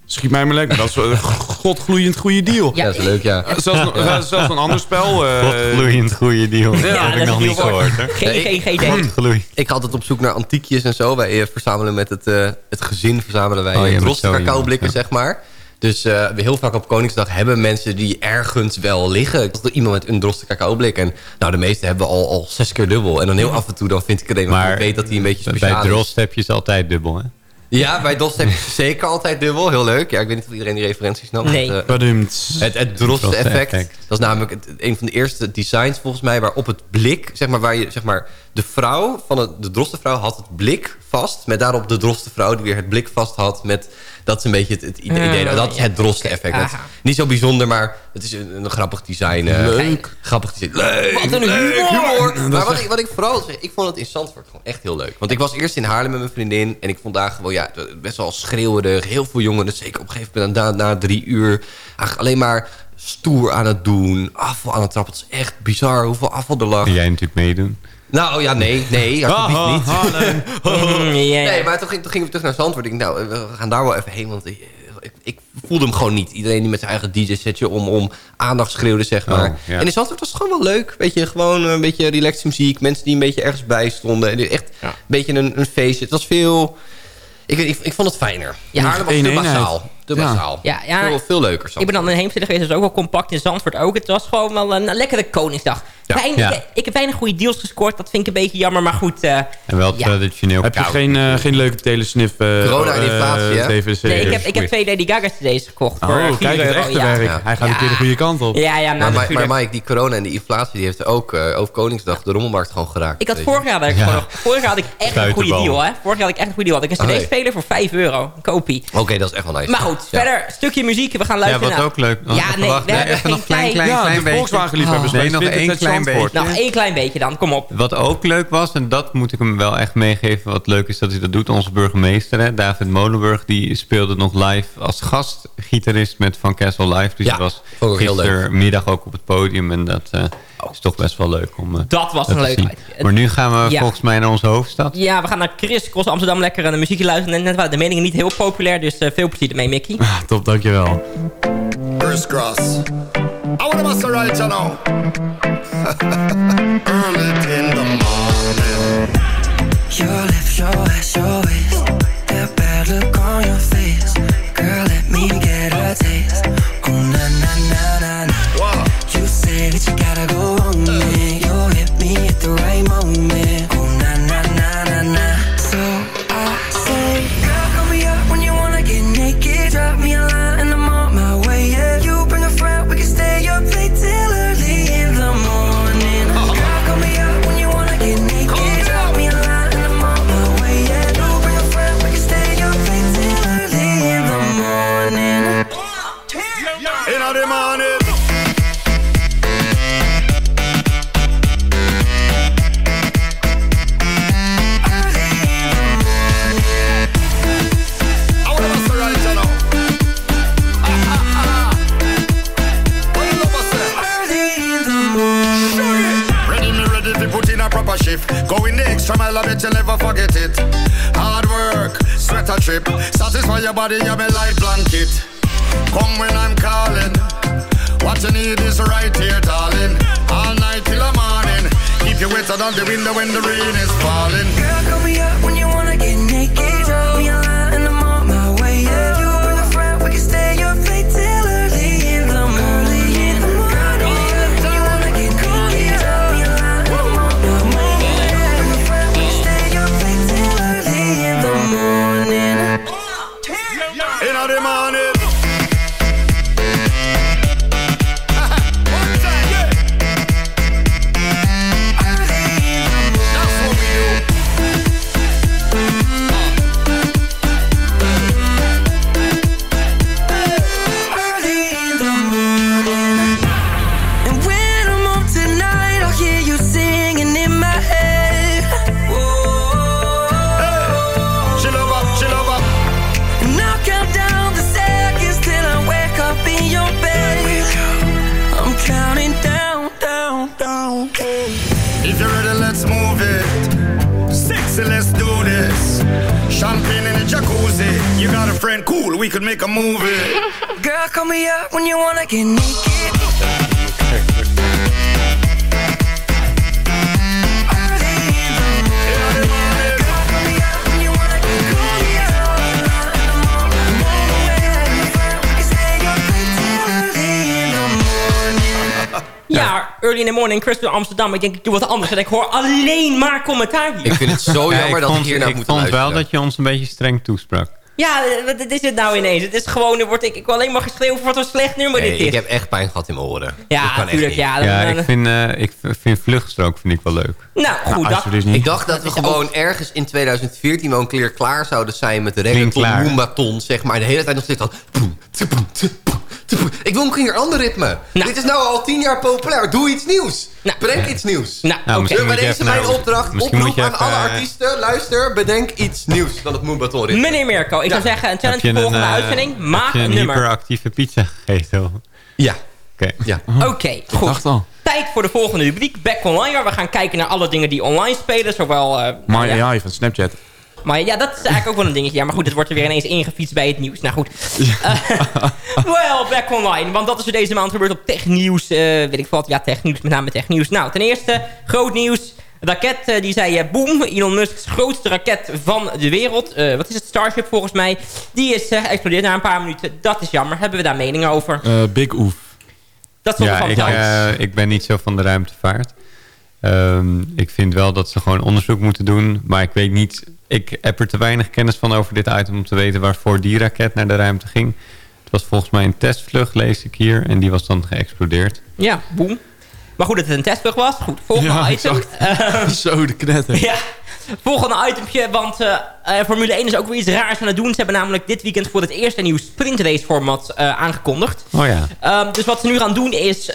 schiet mij maar lekker. Dat is een godgloeiend goede deal. Ja, dat is leuk, ja. Eh, Zelfs, een- eh, zelfs een ander spel. eh, Godgloeiend goede deal. dat heb ik nog niet gehoord. Hè? Geen, geen, geen idee. Ik ga altijd op zoek naar antiekjes en zo. Wij verzamelen met het, eh, het gezin verzamelen wij Oh, ja, cacao blikken, zeg maar. Dus eh, we heel vaak op Koningsdag hebben mensen die ergens wel liggen. Dat is iemand met een droste cacao blik. En nou, de meeste hebben al, al zes keer dubbel. En dan heel af en toe dan vind ik een waarvan ik weet dat hij een beetje speciaal bij is. Drost heb je ze altijd dubbel, hè? Ja, bij Drost heb je zeker altijd dubbel. Heel leuk. Ja, ik weet niet of iedereen die referentie snapt. Nee. Het, eh, het, het Drost-effect. Drost-effect. Dat is namelijk het- een van de eerste designs volgens mij... waar op het blik, zeg maar, waar je, zeg maar... de vrouw van het, de drostenvrouw had het blik vast... met daarop de drostenvrouw die weer het blik vast had... met dat is een beetje het, het idee. Idee dat is het drosten-effect. Is Aha. Niet zo bijzonder, maar het is een, een grappig design. eh, Leuk. Grappig design. Leuk. Wat een leuk, humor. Maar wat ik, wat ik vooral zeg, ik vond het in Zandvoort gewoon echt heel leuk. Want ik was eerst in Haarlem met mijn vriendin. En ik vond daar gewoon, ja, best wel schreeuwerig. Heel veel jongeren, zeker op een gegeven moment na, na drie uur. Eigenlijk alleen maar stoer aan het doen. Afval aan het trappen. Het is echt bizar hoeveel afval er lag. Kun jij natuurlijk meedoen. Nou ja, nee, nee, alsjeblieft niet. Mm. Nee, maar toen, ging, toen gingen we terug naar Zandvoort. Ik dacht, nou, we gaan daar wel even heen. Want ik, ik, ik voelde hem gewoon niet. Iedereen die met zijn eigen DJ-setje om, om aandacht schreeuwde, zeg maar. Oh, ja. En in Zandvoort was het gewoon wel leuk. Weet je, gewoon een beetje relaxed muziek. Mensen die een beetje ergens bij stonden. En echt een beetje een, een feestje. Het was veel... Ik, ik, ik vond het fijner. Ja, Haarlem was één te Ja. Ja, ja. Veel, veel leuker. Ik ben dan in Heemstede geweest, dat is ook wel compact. In Zandvoort ook. Het was gewoon wel een, een lekkere Koningsdag. Fijn, Ja. Ik, ik heb weinig goede deals gescoord. Dat vind ik een beetje jammer, maar goed. eh, En wel Ja. traditioneel Heb je koud. geen, eh, geen leuke telesnif? eh, Corona en inflatie, nee, ik heb, ik heb twee Lady Gaga cd's gekocht. Oh, 4 kijk, het echte ja. werk. Ja. Hij gaat een keer de goede kant op. Ja, ja, nou, Maar, maar, Mike, die corona en die inflatie... die heeft ook eh, over Koningsdag de rommelmarkt gewoon geraakt. Ik had vorig jaar, vorig jaar had ik echt een goede deal. Hè? Vorig jaar had ik echt een goede deal. Had ik een Oh, cd-speler voor 5 euro. Een kopie. Oké, dat is echt wel nice. Maar goed, goed, verder stukje muziek. We gaan Ja, luisteren wat naar... ook leuk. Oh, Ja, nee, wacht, we hebben even geen nog klein, klein, Ja, klein beetje. Volkswagenliefhebbers Nee, bij nog één klein beetje. Nou, één klein beetje dan. Kom op. Wat ook leuk was, en dat moet ik hem wel echt meegeven... wat leuk is dat hij dat doet, onze burgemeester, hè, David Molenburg... die speelde nog live als gastgitarist met Van Kessel Live. Dus Ja, hij was ook leuk. gistermiddag ook op het podium. En dat eh, is toch best wel leuk om eh, Dat was een leukheid. Maar nu gaan we Ja. volgens mij naar onze hoofdstad. Ja, we gaan naar Chris Cross Amsterdam lekker naar de muziekje luisteren. Net waren de meningen niet heel populair, dus eh, veel plezier ermee, Mickey. Ah, top, dankjewel. Chris Cross. I want to must right you know. Early in the morning. Your lips, your ass, your waist That bad look on your face Girl, let me get a taste I bet you never forget it. Hard work, trip. Satisfy your body, you're my light blanket. Come when I'm calling. What you need is right here, darling. All night till the morning. Keep you wetter than the window when the rain is falling. Girl, call me up when you wanna get naked when you wanna get naked. Ja, early in the morning, Chris van Amsterdam. Ik denk, ik doe wat anders. En ik hoor alleen maar commentaar hier. Ik vind het zo Ja, jammer dat vond, ik hier naar ik moet vond luisteren. wel dat je ons een beetje streng toesprak. Ja, wat is het nou ineens? Het is gewoon, er wordt ik, ik wil alleen maar geschreeuwd wat een slecht nummer Nee, dit is. ik heb echt pijn gehad in mijn oren. Ja, Dat kan echt tuurlijk, niet. ja, dan- Ja, dan- ik vind, eh, ik vind vluchtstrook vind ik wel leuk. Nou, goed. dat, Ik dacht dat we gewoon ergens in 2014 wel een keer klaar zouden zijn met de reggaeton zeg maar. De hele tijd nog steeds al... Ik wil een keer een ander ritme. Dit is nou al tien jaar populair. Doe iets nieuws. Breng iets nieuws. Nou, Nou, misschien Bij deze mijn opdracht. Oproep je aan even, alle eh, artiesten. Luister, bedenk iets nieuws dan het Moombaton ritme. Meneer Mirko, ik zou zeggen, een challenge voor volgende een, eh, uitzending. Maak heb je een, een nummer. hyperactieve pizza gegeten? Ja. Oké. Ja. Oké, goed. Tijd voor de volgende rubriek, Back Online. Waar we gaan kijken naar alle dingen die online spelen. Zowel... eh, My ja. AI van Snapchat. Maar ja, dat is eigenlijk ook wel een dingetje. Ja, maar goed, het wordt er weer ineens ingefietst bij het nieuws. Nou goed. Eh, Wel, back online. Want dat is er deze maand gebeurd op technieuws. eh weet ik wat. Ja, technieuws, met name technieuws. Nou, ten eerste, groot nieuws. Raket, eh, die zei boom. Elon Musk's grootste raket van de wereld. Eh, wat is het? Starship volgens mij. Die is eh, geëxplodeerd na een paar minuten. Dat is jammer. Hebben we daar meningen over? Eh, Big Oef. Dat is wel Ja, van ik, ik ben niet zo van de ruimtevaart. Ehm, ik vind wel dat ze gewoon onderzoek moeten doen. Maar ik weet niet... Ik heb er te weinig kennis van over dit item... om te weten waarvoor die raket naar de ruimte ging. Het was volgens mij een testvlucht, lees ik hier. En die was dan geëxplodeerd. Ja, boom. Maar goed dat het een testvlucht was. Goed, volgende Ja, ik item. Zo, de knetter. Ja. Volgende itempje, want eh, eh, Formule 1 is ook weer iets raars aan het doen. Ze hebben namelijk dit weekend voor het eerst een nieuw sprintraceformat eh aangekondigd. Oh ja. Ehm, dus wat ze nu gaan doen is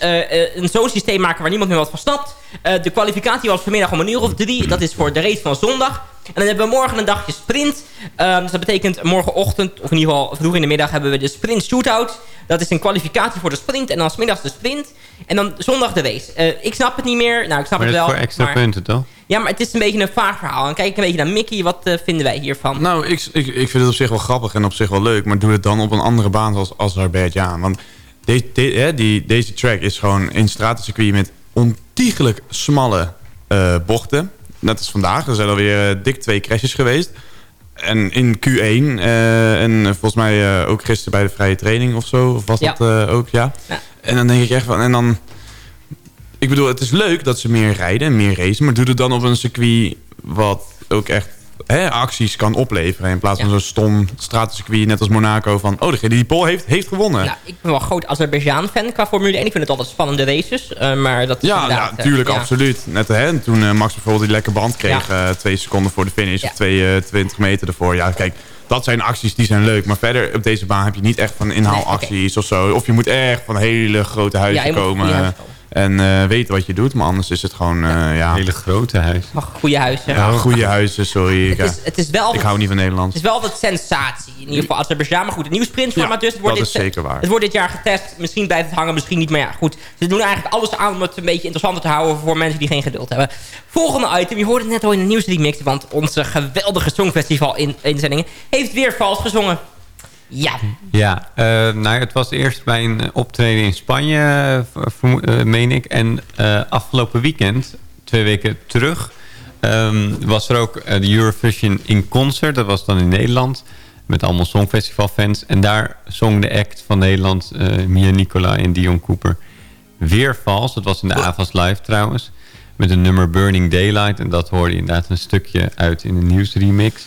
een zo'n systeem maken waar niemand meer wat van snapt. De kwalificatie was vanmiddag om een uur of drie. Dat is voor de race van zondag. En dan hebben we morgen een dagje sprint. Ehm, dus dat betekent morgenochtend, of in ieder geval vroeg in de middag, hebben we de sprint shootout. Dat is een kwalificatie voor de sprint. En dan 's middags de sprint. En dan zondag de race. Ik snap het niet meer. Nou, ik snap Maar het wel. voor extra maar- punten, toch? Ja, maar het is een beetje een vaag verhaal. En kijk ik een beetje naar Mickey. Wat eh, vinden wij hiervan? Nou, ik, ik, ik vind het op zich wel grappig en op zich wel leuk. Maar doe het dan op een andere baan zoals Azerbeidzjan. Want de, de- hè, die, deze track is gewoon een stratencircuit met ontiegelijk smalle eh, bochten. Net als vandaag. Er zijn alweer eh, dik twee crashes geweest. En in Q1. eh, en volgens mij ook gisteren bij de vrije training of zo. Of was Ja. dat ook? Ja. Ja. En dan denk ik echt van... En dan, ik bedoel, het is leuk dat ze meer rijden en meer racen. Maar doe het dan op een circuit wat ook echt hè, acties kan opleveren. In plaats van zo'n stom stratencircuit net als Monaco. Van, oh, degene die die pol heeft, heeft gewonnen. Nou, ik ben wel groot Azerbeidzjan-fan qua Formule 1. Ik vind het altijd spannende races. eh, maar dat is Ja, ja, eh, natuurlijk, ja. absoluut. Net hè, toen eh, Max bijvoorbeeld die lekke band kreeg... eh, twee seconden voor de finish of twee, eh, 20 meter ervoor. Ja, kijk, dat zijn acties die zijn leuk. Maar verder op deze baan heb je niet echt van inhaalacties of zo. Of je moet echt van hele grote huizen komen... en eh, weten wat je doet. Maar anders is het gewoon... eh, ja, Hele grote huis. Goede huizen. Ja, goede huizen, sorry. Ik, Het is, eh, het is wel... ik hou niet van Nederlands. Het is wel wat sensatie. In ieder geval Azerbeidzjan. Maar goed, een nieuw sprintformat Ja, dus. Het wordt dat dit, is zeker waar. Het wordt dit jaar getest. Misschien blijft het hangen, misschien niet. Maar ja, goed. Ze doen eigenlijk alles aan om het een beetje interessanter te houden... voor mensen die geen geduld hebben. Volgende item. Je hoorde het net al in de nieuwsremix. Want onze geweldige songfestival in inzendingen... heeft weer vals gezongen. Ja. Ja, eh, nou, het was eerst bij een optreden in Spanje, eh, eh, meen ik. En eh, afgelopen weekend, twee weken terug, ehm, was er ook eh, de Eurovision in concert. Dat was dan in Nederland, met allemaal Songfestivalfans. En daar zong de act van Nederland, eh, Mia Nicola en Dion Cooper, weer vals. Dat was in de AVAS Live trouwens, met een nummer Burning Daylight. En dat hoorde je inderdaad een stukje uit in de nieuwsremix.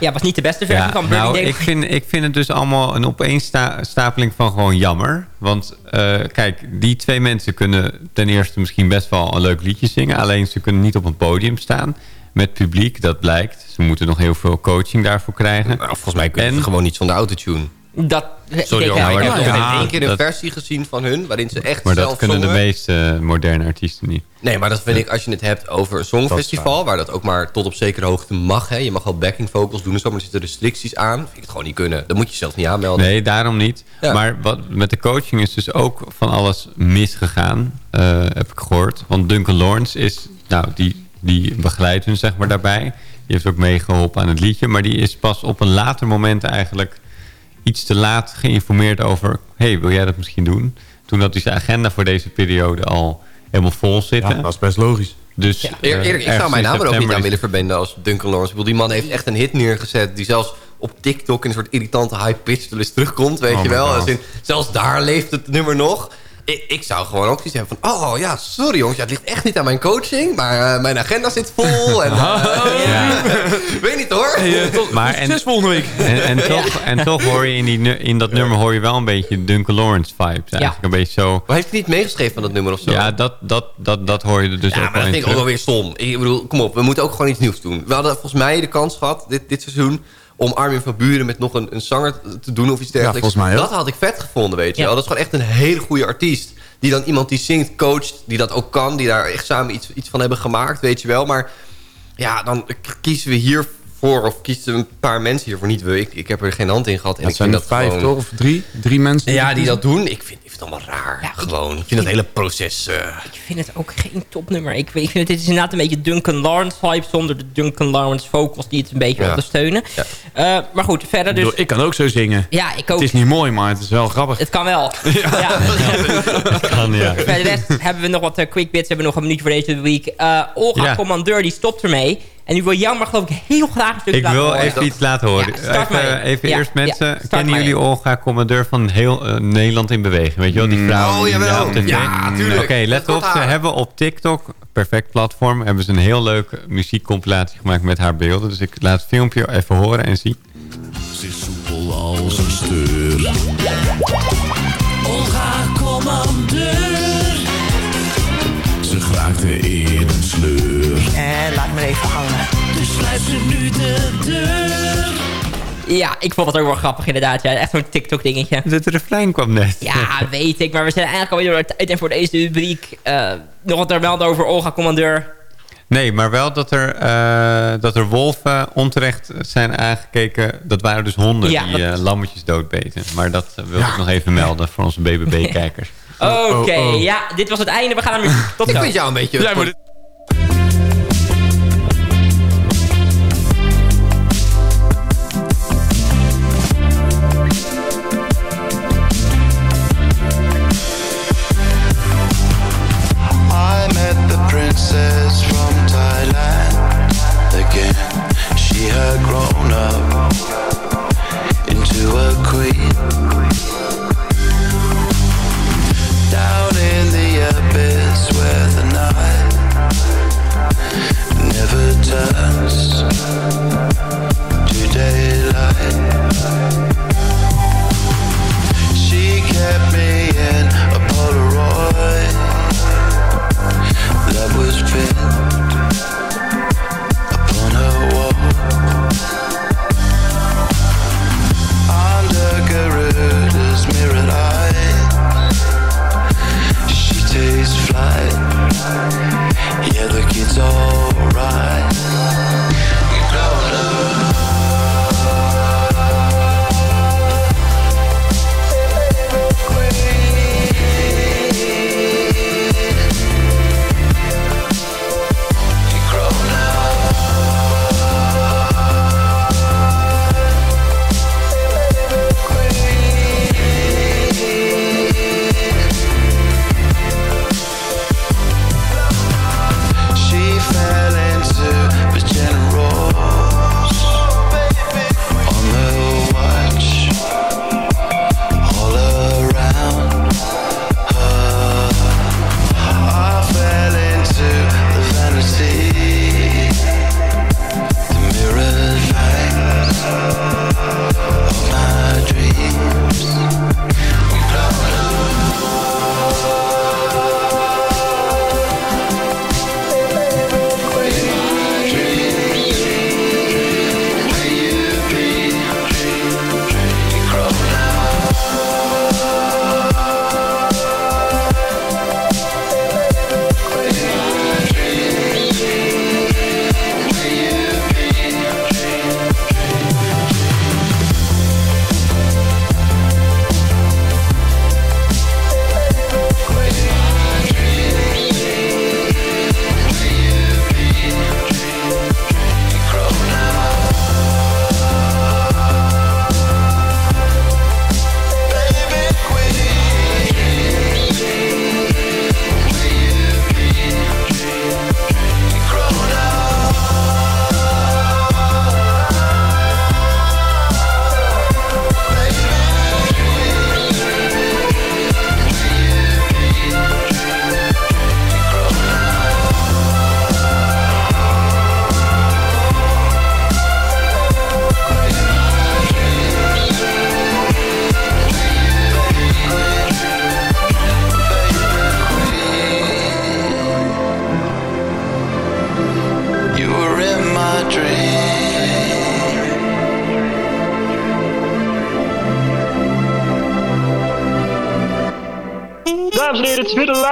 Ja, was niet de beste versie van Burning nou, Daylight. ik vind, ik vind het dus allemaal een opeenstapeling van gewoon jammer. Want eh, kijk, die twee mensen kunnen ten eerste misschien best wel een leuk liedje zingen. Alleen ze kunnen niet op een podium staan met publiek, dat blijkt. Ze moeten nog heel veel coaching daarvoor krijgen. Nou, volgens mij kunnen ze gewoon niet zonder autotune. Dat, Sorry ik maar ik heb nog ja, in één keer een dat- versie gezien van hun... waarin ze echt Maar dat kunnen de meeste moderne artiesten niet. Nee, maar dat vind ik, als je het hebt over een songfestival... waar dat ook maar tot op zekere hoogte mag. Hè. Je mag wel backing vocals doen en zo, maar er zitten restricties aan. Vind ik het gewoon niet kunnen. Dat moet je zelf niet aanmelden. Nee, daarom niet. Ja. Maar wat, met de coaching is dus ook van alles misgegaan, eh, heb ik gehoord. Want Duncan Lawrence is, nou, die, die begeleidt hun zeg maar daarbij. Die heeft ook meegeholpen aan het liedje. Maar die is pas op een later moment eigenlijk iets te laat geïnformeerd over... hey, wil jij dat misschien doen? Toen had hij zijn agenda voor deze periode al helemaal vol zitten. Ja, dat is best logisch. Dus, eh, Eerlijk, ik ergens zou mijn naam er ook niet aan willen verbinden als Duncan Lawrence. Ik bedoel, die man heeft echt een hit neergezet... die zelfs op TikTok in een soort irritante high-pitch terugkomt, weet Oh je wel. In, zelfs daar leeft het nummer nog. Ik, ik zou gewoon ook iets hebben van... oh ja, sorry jongens, ja, het ligt echt niet aan mijn coaching... maar eh, mijn agenda zit vol en... eh, weet niet hoor. Maar en, Zes volgende week. En, en, toch, en toch hoor je in, die, in dat nummer hoor je wel een beetje Duncan Lawrence vibes. Eigenlijk een beetje zo. Maar heeft hij niet meegeschreven van dat nummer of zo? Ja, dat, dat, dat, dat hoor je er dus Ja, ook maar wel dat in vind ik ook wel weer stom. Ik bedoel, kom op, we moeten ook gewoon iets nieuws doen. We hadden volgens mij de kans gehad, dit, dit seizoen... om Armin van Buren met nog een, een zanger te doen of iets dergelijks. volgens mij ook. dat had ik vet gevonden, weet je Ja. wel. Dat is gewoon echt een hele goede artiest. Die dan iemand die zingt, coacht, die dat ook kan. Die daar echt samen iets, iets van hebben gemaakt, weet je wel. Maar ja, dan kiezen we hiervoor... of kiezen een paar mensen hiervoor niet. Ik, ik heb er geen hand in gehad. En Dat ik zijn vind er dat vijf, gewoon- toch? Of drie? Drie mensen? Ja, die dat doen. Ik vind, ik vind het allemaal raar. gewoon. Ik vind dat hele proces... eh, Ik vind het ook geen topnummer. Ik, vind het, dit is inderdaad een beetje Duncan Lawrence vibe... zonder de Duncan Lawrence vocals die het een beetje Ja. ondersteunen. Ja. Eh, maar goed, verder Ik dus... bedoel, Ik kan ook zo zingen. Ja, ik ook. Het is niet mooi, maar het is wel grappig. Het kan wel. Ja. Kan, ja. Bij de rest hebben we nog wat eh, quick bits. We hebben nog een minuutje voor deze week. Eh, Olga, Ja. commandeur, die stopt ermee. En die wil jou maar geloof ik heel graag een stukje Ik laten wil even iets laten horen. Ja, start maar even even Ja, eerst mensen. kennen jullie in. Olga, commandeur van heel eh, Nederland in beweging? Weet je wel, die vrouw Oh, jawel. op tv- Ja, tuurlijk. Oké, let op. Ze hebben op TikTok, perfect platform, hebben ze een heel leuke muziekcompilatie gemaakt met haar beelden. Dus ik laat het filmpje even horen en zien. Ze is soepel als een steur. Olga commandeur. Raakte in een sleur. En laat me even hangen. Dus sluit ze nu de deur. Ja, ik vond het ook wel grappig inderdaad. Ja. Echt zo'n TikTok-dingetje. Het refrein kwam net. Ja, weet ik. Maar we zijn eigenlijk alweer door de tijd. En voor deze rubriek eh, nog wat er wel over Olga Commandeur. Nee, maar wel dat er, eh, dat er wolven onterecht zijn aangekeken. Dat waren dus honden Ja, die dat- eh, lammetjes doodbeten. Maar dat eh, wil ik nog even melden voor onze BBB-kijkers. Oké, Oh, oh. ja, dit was het einde. We gaan naar muziek. Tot Ik zo. vind jou een beetje... Jij moet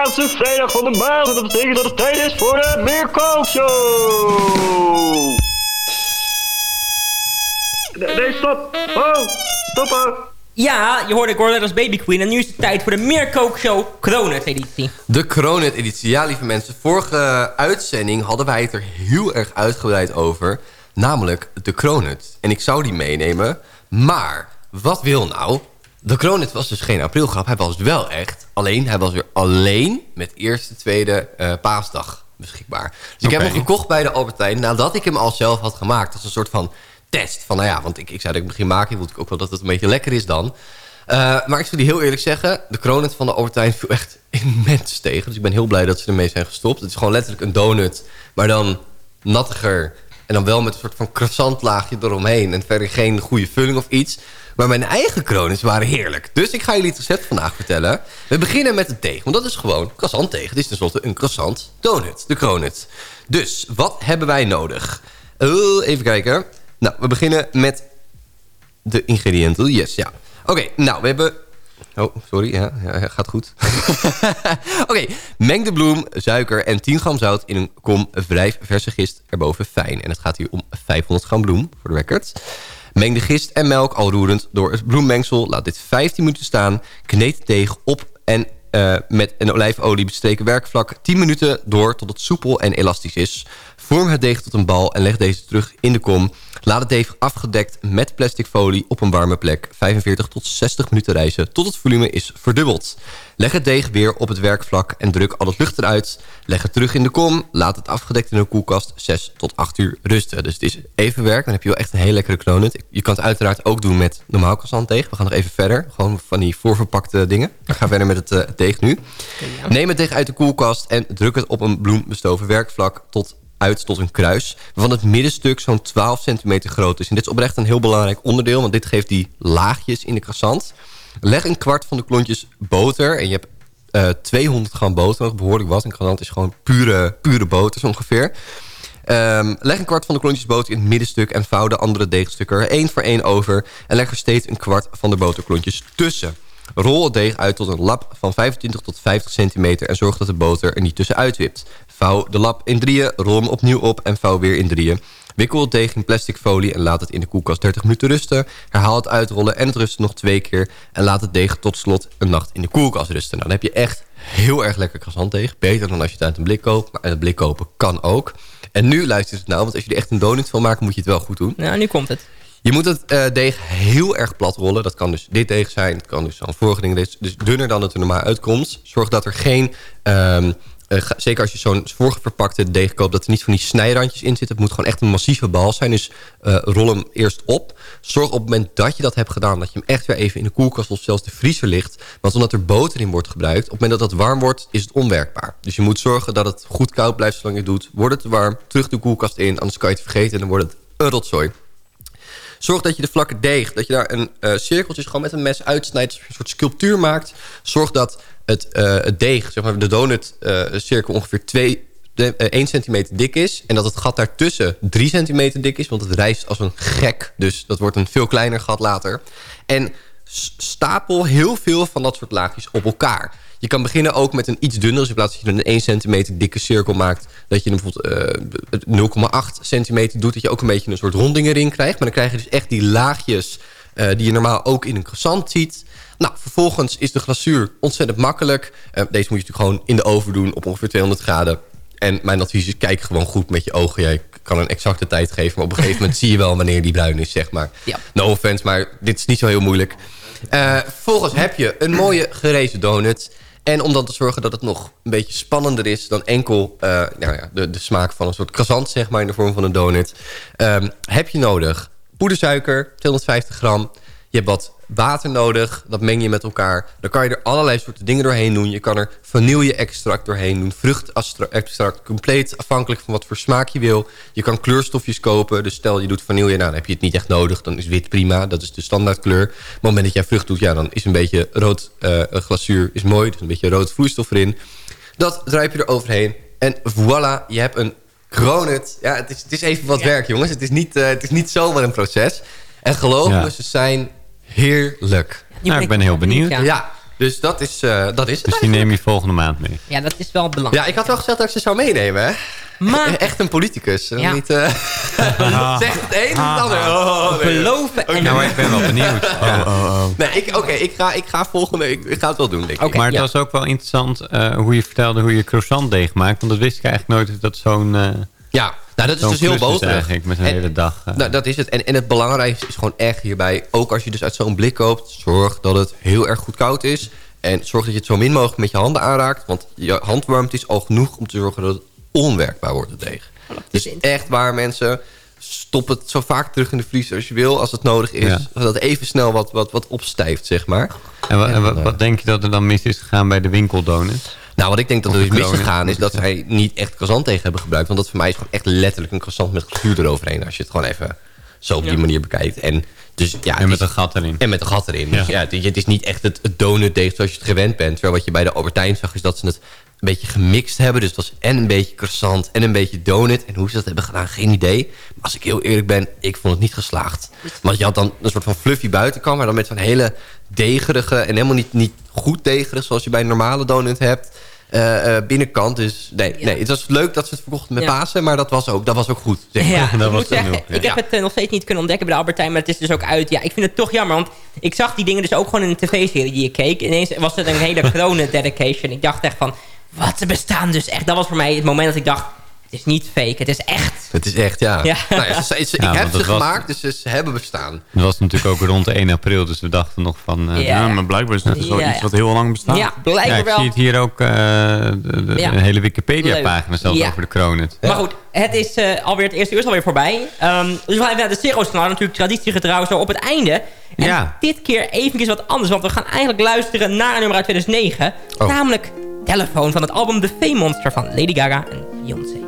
laatste vrijdag van de maand. En dat betekent dat het tijd is voor de Meerkookshow. Nee, nee, stop. Oh, stoppen. Ja, je hoorde ik hoorde net als Baby Queen. En nu is het tijd voor de Meerkookshow Kronet editie. De Kronet-editie. Ja, lieve mensen. Vorige uitzending hadden wij het er heel erg uitgebreid over. Namelijk de Kronet. En ik zou die meenemen. Maar, wat wil nou? De Kronet was dus geen aprilgrap. Hij was wel echt. Alleen, hij was weer alleen met eerste, tweede eh, paasdag beschikbaar. Dus ik heb hem gekocht bij de Albertijn... nadat ik hem al zelf had gemaakt. als een soort van test. Van, nou ja, want ik, ik zei dat ik begin maken. Ik wil ook wel dat het een beetje lekker is dan. Eh, maar ik zal die heel eerlijk zeggen. De Kronet van de Albertijn viel echt immens tegen. Dus ik ben heel blij dat ze ermee zijn gestopt. Het is gewoon letterlijk een donut. Maar dan nattiger. En dan wel met een soort van croissantlaagje eromheen. En verder geen goede vulling of iets. Maar mijn eigen kronens waren heerlijk. Dus ik ga jullie het recept vandaag vertellen. We beginnen met de deeg. Want dat is gewoon croissant deeg. Het is tenslotte een croissant donut. De kronut. Dus, wat hebben wij nodig? Oh, even kijken. Nou, we beginnen met de ingrediënten. Yes, ja. Oké, nou, we hebben... Oh, sorry, ja, ja gaat goed. Oké, meng de bloem, suiker en 10 gram zout in een kom wrijf verse gist erboven fijn. En het gaat hier om 500 gram bloem, voor de record. Meng de gist en melk al roerend door het bloemmengsel. Laat dit 15 minuten staan. Kneed de deeg op en uh, met een olijfolie bestreken werkvlak 10 minuten door tot het soepel en elastisch is. Vorm het deeg tot een bal en leg deze terug in de kom. Laat het deeg afgedekt met plastic folie op een warme plek 45 tot 60 minuten rijzen tot het volume is verdubbeld. Leg het deeg weer op het werkvlak en druk al het lucht eruit. Leg het terug in de kom. Laat het afgedekt in de koelkast 6 tot 8 uur rusten. Dus het is even werk. Dan heb je wel echt een heel lekkere knonut. Je kan het uiteraard ook doen met normaal deeg. We gaan nog even verder. Gewoon van die voorverpakte dingen. We gaan verder met het uh, deeg nu. Neem het deeg uit de koelkast en druk het op een bloembestoven werkvlak tot uit tot een kruis. Waarvan het middenstuk zo'n 12 centimeter groot is. En dit is oprecht een heel belangrijk onderdeel. Want dit geeft die laagjes in de croissant. Leg een kwart van de klontjes boter. En je hebt uh, 200 gram boter. Nog behoorlijk wat. Een croissant is gewoon pure, pure boter zo ongeveer. Um, leg een kwart van de klontjes boter in het middenstuk... en vouw de andere deegstukken er één voor één over... en leg er steeds een kwart van de boterklontjes tussen. Rol het deeg uit tot een lap van 25 tot 50 centimeter... en zorg dat de boter er niet tussenuit wipt. Vouw de lap in drieën, rol hem opnieuw op en vouw weer in drieën. Wikkel het deeg in plastic folie en laat het in de koelkast 30 minuten rusten. Herhaal het uitrollen en het rusten nog twee keer. En laat het deeg tot slot een nacht in de koelkast rusten. Nou, dan heb je echt heel erg lekker croissantdeeg. Beter dan als je het uit een blik koopt. Maar uit een blik kopen kan ook. En nu luister het nou, want als je er echt een donut van maakt... moet je het wel goed doen. Ja, nu komt het. Je moet het uh, deeg heel erg plat rollen. Dat kan dus dit deeg zijn. Het kan dus zo'n vorige ding. Dus, dus dunner dan het er normaal uitkomt. Zorg dat er geen... Um, uh, zeker als je zo'n voorverpakte deeg koopt... dat er niet van die snijrandjes in zitten. Het moet gewoon echt een massieve bal zijn. Dus uh, rol hem eerst op. Zorg op het moment dat je dat hebt gedaan... dat je hem echt weer even in de koelkast of zelfs de vriezer ligt. Want omdat er boter in wordt gebruikt... op het moment dat dat warm wordt, is het onwerkbaar. Dus je moet zorgen dat het goed koud blijft zolang je het doet. Wordt het te warm, terug de koelkast in. Anders kan je het vergeten en dan wordt het een rotzooi. Zorg dat je de vlakke deeg, dat je daar een uh, cirkeltjes gewoon met een mes uitsnijdt. Een soort sculptuur maakt. Zorg dat het, uh, het deeg, zeg maar de donut uh, cirkel ongeveer 2, 1 centimeter dik is. En dat het gat daartussen 3 centimeter dik is. Want het rijst als een gek. Dus dat wordt een veel kleiner gat later. En stapel heel veel van dat soort laagjes op elkaar. Je kan beginnen ook met een iets dunner. Dus in plaats dat je een 1 centimeter dikke cirkel maakt... dat je bijvoorbeeld uh, 0,8 centimeter doet... dat je ook een beetje een soort ronding erin krijgt. Maar dan krijg je dus echt die laagjes... Die je normaal ook in een croissant ziet. Nou, vervolgens is de glazuur ontzettend makkelijk. Uh, deze moet je natuurlijk gewoon in de oven doen op ongeveer 200 graden. En mijn advies is, kijk gewoon goed met je ogen. Jij kan een exacte tijd geven, maar op een gegeven moment zie je wel wanneer die bruin is, zeg maar. Ja. No offense, maar dit is niet zo heel moeilijk. Uh, vervolgens heb je een mooie gerezen donut. En om dan te zorgen dat het nog een beetje spannender is... dan enkel uh, nou ja, de, de smaak van een soort croissant, zeg maar... in de vorm van een donut... Um, heb je nodig poedersuiker, 250 gram... Je hebt wat water nodig, dat meng je met elkaar. Dan kan je er allerlei soorten dingen doorheen doen. Je kan er vanille-extract doorheen doen. Vruchtextract, compleet afhankelijk van wat voor smaak je wil. Je kan kleurstofjes kopen. Dus stel je doet vanille, nou, dan heb je het niet echt nodig. Dan is wit prima, dat is de standaardkleur. Maar op het moment dat jij vrucht doet, ja, dan is een beetje rood uh, glazuur is mooi. Dus een beetje rood vloeistof erin. Dat druip je er overheen. En voilà, je hebt een cronut. Ja, het is, het is even wat ja. werk, jongens. Het is, niet, uh, het is niet zomaar een proces. En geloof Ja. me, ze zijn heerlijk. Nou, ik ben heel benieuwd. Ja, dus dat is, uh, dat is het Dus die neem je volgende maand mee. Ja, dat is wel belangrijk. Ja, ik had wel gezegd dat ik ze zou meenemen, hè? Maar... Echt een politicus. Ja. Niet, uh... zeg het een of het ander. Oh, nee. Beloven en... Nou, ik ben wel benieuwd. Ja. Nee, ik- oké, ik, ga, ik ga volgende... Ik, ik ga het wel doen, denk ik. maar het was ook wel interessant eh, hoe je vertelde hoe je croissantdeeg maakt. Want dat wist ik eigenlijk nooit dat zo'n... eh, Ja, nou dat is dus heel boterig. eigenlijk met een En- hele dag. eh. Nou, dat is het. En, en het belangrijkste is gewoon echt hierbij... ook als je dus uit zo'n blik koopt... zorg dat het heel erg goed koud is. En zorg dat je het zo min mogelijk met je handen aanraakt. Want je handwarmte is al genoeg om te zorgen dat het onwerkbaar wordt, het deeg. Dus echt waar, mensen... Stop het zo vaak terug in de vriezer als je wil, als het nodig is. Ja. Zodat het even snel wat, wat, wat opstijft, zeg maar. En, wa- en wa- wat denk je dat er dan mis is gegaan bij de winkeldonuts? Nou, wat ik denk dat er Of is misgegaan is dat zij niet echt croissant tegen hebben gebruikt. Want dat voor mij is gewoon echt letterlijk een croissant met glazuur eroverheen. Als je het gewoon even zo op die Ja. manier bekijkt. En, dus, ja, En met is- een gat erin. En met een gat erin. Dus Ja. ja, het, het is niet echt het, het donutdeeg zoals je het gewend bent. Terwijl wat je bij de Albertijn zag is dat ze het een beetje gemixt hebben. Dus het was en een beetje croissant en een beetje donut. En hoe ze dat hebben gedaan, geen idee. Maar als ik heel eerlijk ben, ik vond het niet geslaagd. Want je had dan een soort van fluffy buitenkant... maar dan met zo'n hele degerige en helemaal niet, niet goed degerig... zoals je bij een normale donut hebt... eh, eh, binnenkant. Dus nee, nee, het was leuk dat ze het verkochten met Ja. Pasen... maar dat was ook, dat was ook goed. Zeg maar. Ja, dat ik was zeggen, ik heb het eh, nog steeds niet kunnen ontdekken bij de Albertijn, maar het is dus ook uit. Ja, ik vind het toch jammer, want ik zag die dingen dus ook gewoon in een tv-serie die ik keek. Ineens was het een hele krone dedication. Ik dacht echt van, wat, ze bestaan dus echt. Dat was voor mij het moment dat ik dacht, het is niet fake, het is echt. Het is echt, ja. Ja. Nou ja, ze- ze- ik Ja, heb ze was- gemaakt, dus ze, hebben bestaan. Het was natuurlijk ook rond 1 april, dus we dachten nog van... eh, Ja. Ja, maar blijkbaar is het wel Ja, iets wat heel lang bestaat. Ja, blijkbaar Ja, ik wel. zie het hier ook, eh, de, de- Ja. een hele Wikipedia-pagina zelfs Ja. over de Kronet. Maar goed, het is eh, alweer het eerste uur is alweer voorbij. Ehm, dus we gaan even naar de Zero's kanaal. Natuurlijk traditiegetrouw zo op het einde. En Ja. dit keer eventjes wat anders. Want we gaan eigenlijk luisteren naar een nummer uit 2009. Oh. Namelijk Telefoon van het album The Fame Monster van Lady Gaga en Beyoncé.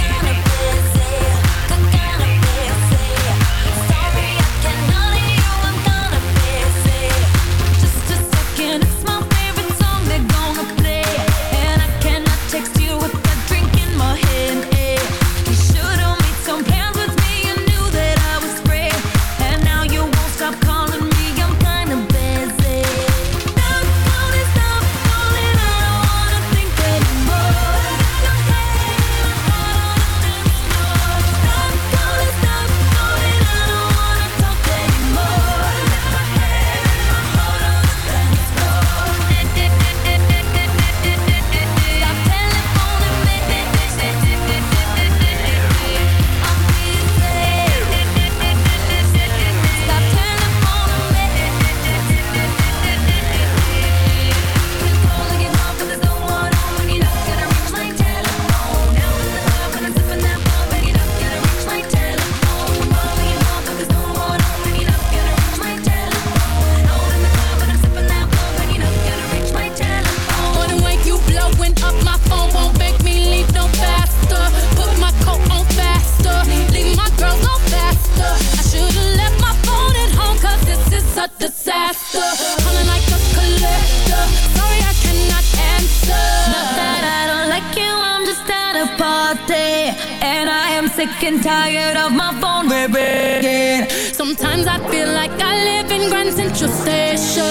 pressure